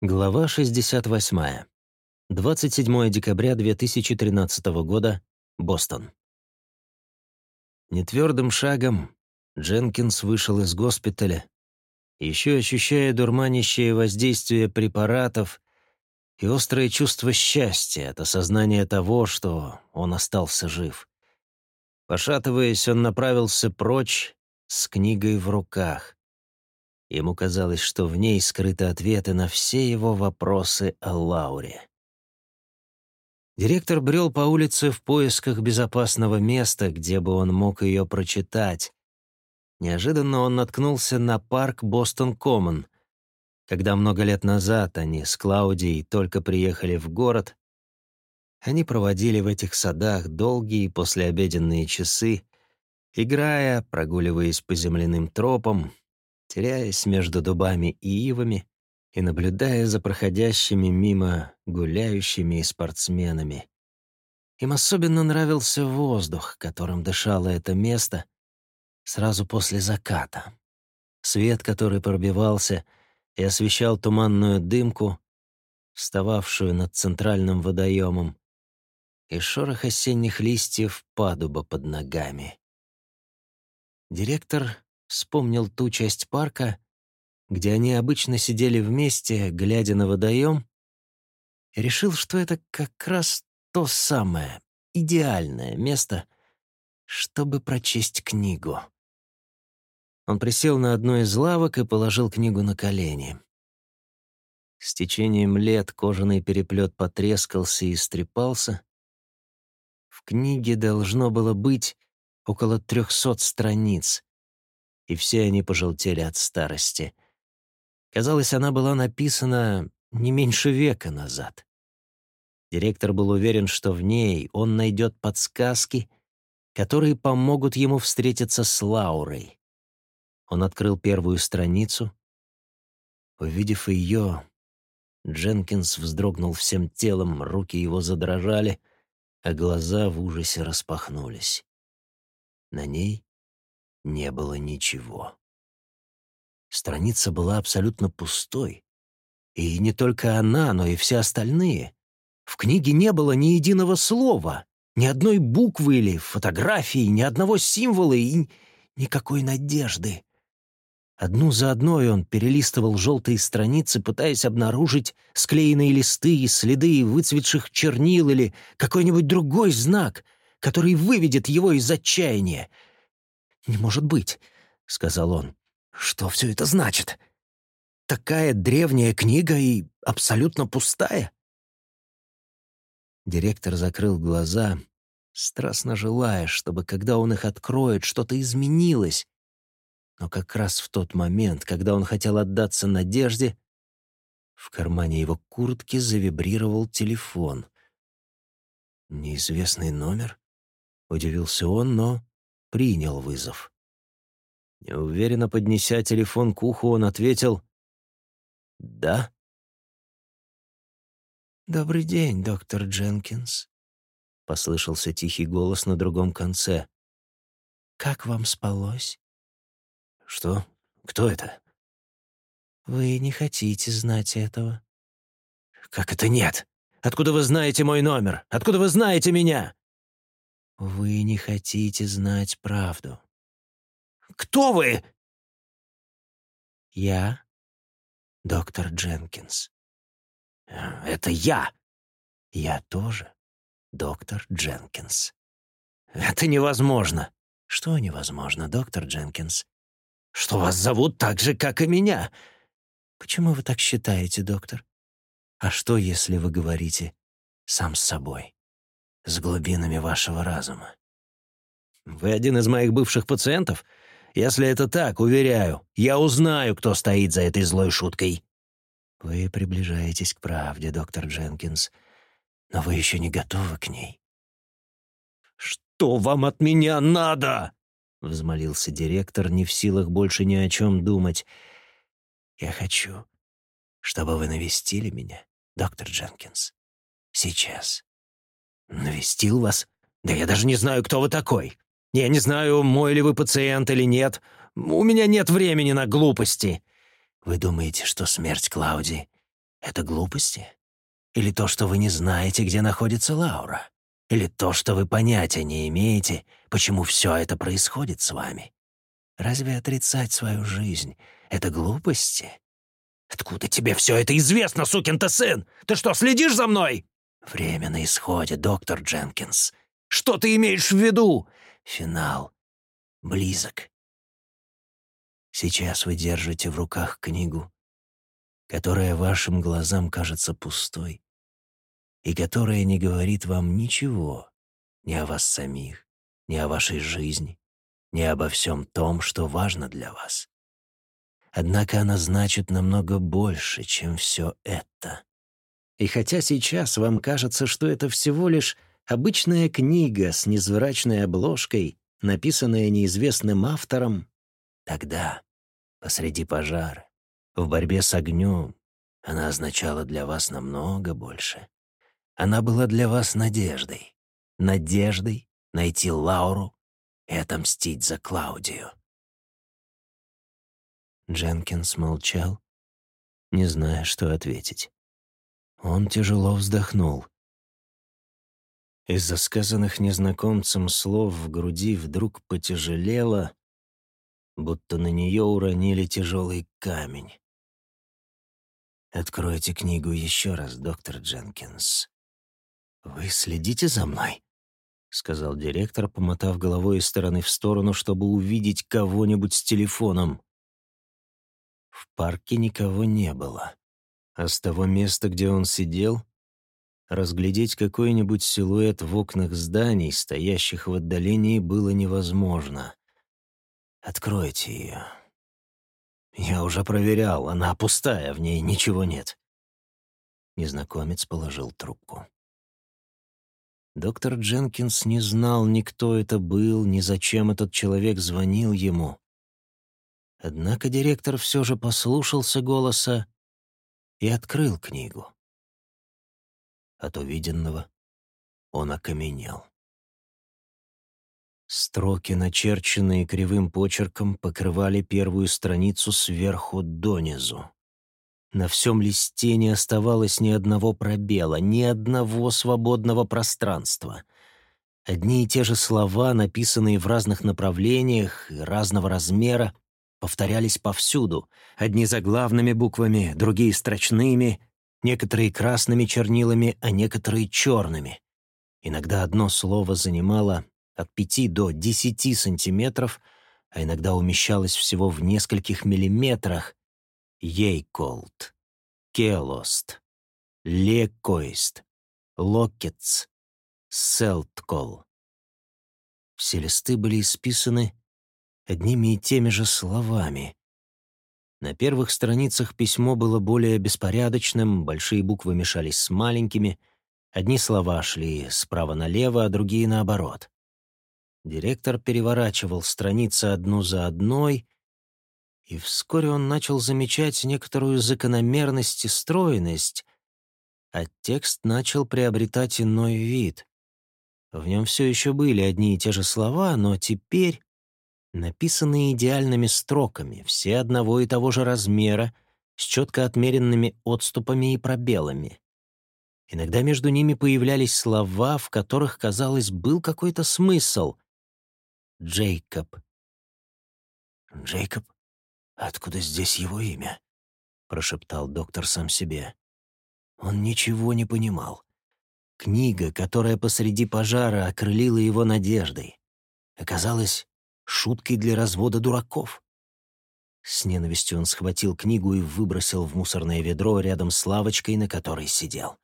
Глава 68. 27 декабря 2013 года. Бостон. Нетвердым шагом Дженкинс вышел из госпиталя, еще ощущая дурманящее воздействие препаратов и острое чувство счастья от осознания того, что он остался жив. Пошатываясь, он направился прочь с книгой в руках. Ему казалось, что в ней скрыты ответы на все его вопросы о Лауре. Директор брел по улице в поисках безопасного места, где бы он мог ее прочитать. Неожиданно он наткнулся на парк Бостон-Коммон. Когда много лет назад они с Клаудией только приехали в город, они проводили в этих садах долгие послеобеденные часы, играя, прогуливаясь по земляным тропам, теряясь между дубами и ивами и наблюдая за проходящими мимо гуляющими и спортсменами. Им особенно нравился воздух, которым дышало это место сразу после заката. Свет, который пробивался и освещал туманную дымку, встававшую над центральным водоемом, и шорох осенних листьев падуба под ногами. Директор вспомнил ту часть парка, где они обычно сидели вместе, глядя на водоем, и решил, что это как раз то самое, идеальное место, чтобы прочесть книгу. Он присел на одну из лавок и положил книгу на колени. С течением лет кожаный переплет потрескался и истрепался. В книге должно было быть около трехсот страниц, и все они пожелтели от старости. Казалось, она была написана не меньше века назад. Директор был уверен, что в ней он найдет подсказки, которые помогут ему встретиться с Лаурой. Он открыл первую страницу. Увидев ее, Дженкинс вздрогнул всем телом, руки его задрожали, а глаза в ужасе распахнулись. На ней не было ничего. Страница была абсолютно пустой. И не только она, но и все остальные. В книге не было ни единого слова, ни одной буквы или фотографии, ни одного символа и никакой надежды. Одну за одной он перелистывал желтые страницы, пытаясь обнаружить склеенные листы и следы выцветших чернил или какой-нибудь другой знак, который выведет его из отчаяния — «Не может быть», — сказал он. «Что все это значит? Такая древняя книга и абсолютно пустая?» Директор закрыл глаза, страстно желая, чтобы, когда он их откроет, что-то изменилось. Но как раз в тот момент, когда он хотел отдаться надежде, в кармане его куртки завибрировал телефон. «Неизвестный номер?» — удивился он, но принял вызов. Неуверенно поднеся телефон к уху, он ответил «Да». «Добрый день, доктор Дженкинс», — послышался тихий голос на другом конце. «Как вам спалось?» «Что? Кто это?» «Вы не хотите знать этого». «Как это нет? Откуда вы знаете мой номер? Откуда вы знаете меня?» Вы не хотите знать правду. Кто вы? Я доктор Дженкинс. Это я. Я тоже доктор Дженкинс. Это невозможно. Что невозможно, доктор Дженкинс? Что вас зовут так же, как и меня. Почему вы так считаете, доктор? А что, если вы говорите сам с собой? С глубинами вашего разума. Вы один из моих бывших пациентов? Если это так, уверяю, я узнаю, кто стоит за этой злой шуткой. Вы приближаетесь к правде, доктор Дженкинс, но вы еще не готовы к ней. Что вам от меня надо? Взмолился директор, не в силах больше ни о чем думать. Я хочу, чтобы вы навестили меня, доктор Дженкинс. Сейчас. «Навестил вас? Да я даже не знаю, кто вы такой. Я не знаю, мой ли вы пациент или нет. У меня нет времени на глупости». «Вы думаете, что смерть Клауди Это глупости? Или то, что вы не знаете, где находится Лаура? Или то, что вы понятия не имеете, почему все это происходит с вами? Разве отрицать свою жизнь — это глупости? «Откуда тебе все это известно, сукин ты сын? Ты что, следишь за мной?» «Время на исходе, доктор Дженкинс». «Что ты имеешь в виду?» «Финал. Близок. Сейчас вы держите в руках книгу, которая вашим глазам кажется пустой и которая не говорит вам ничего ни о вас самих, ни о вашей жизни, ни обо всем том, что важно для вас. Однако она значит намного больше, чем все это. И хотя сейчас вам кажется, что это всего лишь обычная книга с незврачной обложкой, написанная неизвестным автором, тогда, посреди пожара, в борьбе с огнем, она означала для вас намного больше. Она была для вас надеждой. Надеждой найти Лауру и отомстить за Клаудию. Дженкинс молчал, не зная, что ответить. Он тяжело вздохнул. Из-за сказанных незнакомцем слов в груди вдруг потяжелело, будто на нее уронили тяжелый камень. «Откройте книгу еще раз, доктор Дженкинс. Вы следите за мной?» — сказал директор, помотав головой из стороны в сторону, чтобы увидеть кого-нибудь с телефоном. В парке никого не было. А с того места, где он сидел, разглядеть какой-нибудь силуэт в окнах зданий, стоящих в отдалении, было невозможно. «Откройте ее». «Я уже проверял, она пустая, в ней ничего нет». Незнакомец положил трубку. Доктор Дженкинс не знал ни кто это был, ни зачем этот человек звонил ему. Однако директор все же послушался голоса и открыл книгу. От увиденного он окаменел. Строки, начерченные кривым почерком, покрывали первую страницу сверху донизу. На всем листе не оставалось ни одного пробела, ни одного свободного пространства. Одни и те же слова, написанные в разных направлениях и разного размера, повторялись повсюду, одни заглавными буквами, другие строчными, некоторые красными чернилами, а некоторые черными. Иногда одно слово занимало от пяти до десяти сантиметров, а иногда умещалось всего в нескольких миллиметрах. Ейколд, Келост, Лекойст, Локетс, Селткол. Все листы были исписаны одними и теми же словами. На первых страницах письмо было более беспорядочным, большие буквы мешались с маленькими, одни слова шли справа налево, а другие наоборот. Директор переворачивал страницы одну за одной, и вскоре он начал замечать некоторую закономерность и стройность, а текст начал приобретать иной вид. В нем все еще были одни и те же слова, но теперь написанные идеальными строками, все одного и того же размера, с четко отмеренными отступами и пробелами. Иногда между ними появлялись слова, в которых, казалось, был какой-то смысл. Джейкоб. «Джейкоб? Откуда здесь его имя?» — прошептал доктор сам себе. Он ничего не понимал. Книга, которая посреди пожара окрылила его надеждой, оказалась шуткой для развода дураков. С ненавистью он схватил книгу и выбросил в мусорное ведро рядом с лавочкой, на которой сидел.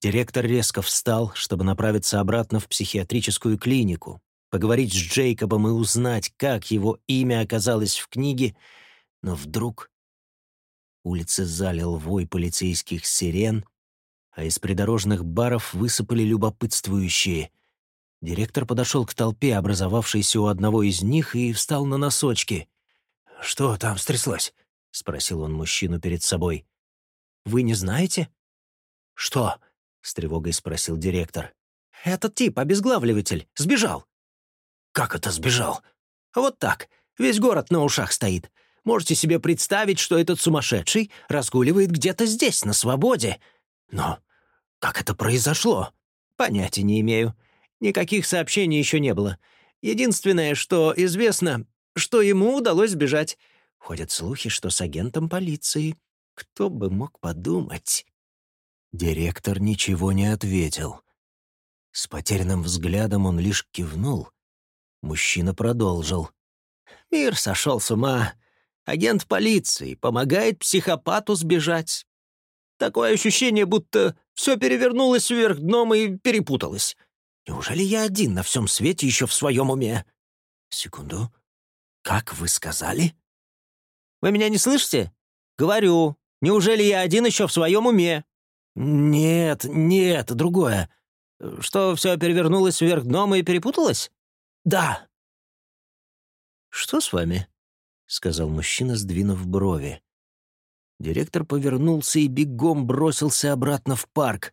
Директор резко встал, чтобы направиться обратно в психиатрическую клинику, поговорить с Джейкобом и узнать, как его имя оказалось в книге, но вдруг улицы залил вой полицейских сирен, а из придорожных баров высыпали любопытствующие — Директор подошел к толпе, образовавшейся у одного из них, и встал на носочки. «Что там стряслось?» — спросил он мужчину перед собой. «Вы не знаете?» «Что?» — с тревогой спросил директор. «Этот тип, обезглавливатель, сбежал». «Как это сбежал?» «Вот так. Весь город на ушах стоит. Можете себе представить, что этот сумасшедший разгуливает где-то здесь, на свободе. Но как это произошло? Понятия не имею. Никаких сообщений еще не было. Единственное, что известно, что ему удалось сбежать. Ходят слухи, что с агентом полиции. Кто бы мог подумать? Директор ничего не ответил. С потерянным взглядом он лишь кивнул. Мужчина продолжил. «Мир сошел с ума. Агент полиции помогает психопату сбежать. Такое ощущение, будто все перевернулось вверх дном и перепуталось. Неужели я один на всем свете еще в своем уме? Секунду. Как вы сказали? Вы меня не слышите? Говорю. Неужели я один еще в своем уме? Нет, нет, другое. Что, все перевернулось вверх дном и перепуталось? Да. Что с вами? — сказал мужчина, сдвинув брови. Директор повернулся и бегом бросился обратно в парк.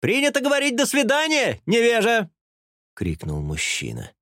«Принято говорить «до свидания», невежа!» — крикнул мужчина.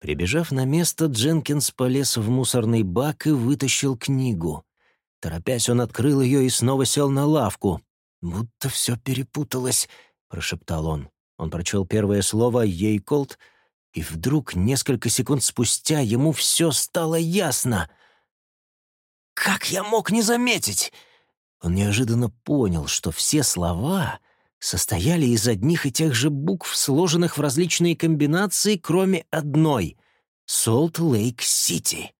Прибежав на место, Дженкинс полез в мусорный бак и вытащил книгу. Торопясь, он открыл ее и снова сел на лавку. «Будто все перепуталось», — прошептал он. Он прочел первое слово «Ейколд», и вдруг, несколько секунд спустя, ему все стало ясно. «Как я мог не заметить?» Он неожиданно понял, что все слова состояли из одних и тех же букв, сложенных в различные комбинации, кроме одной — «Солт-Лейк-Сити».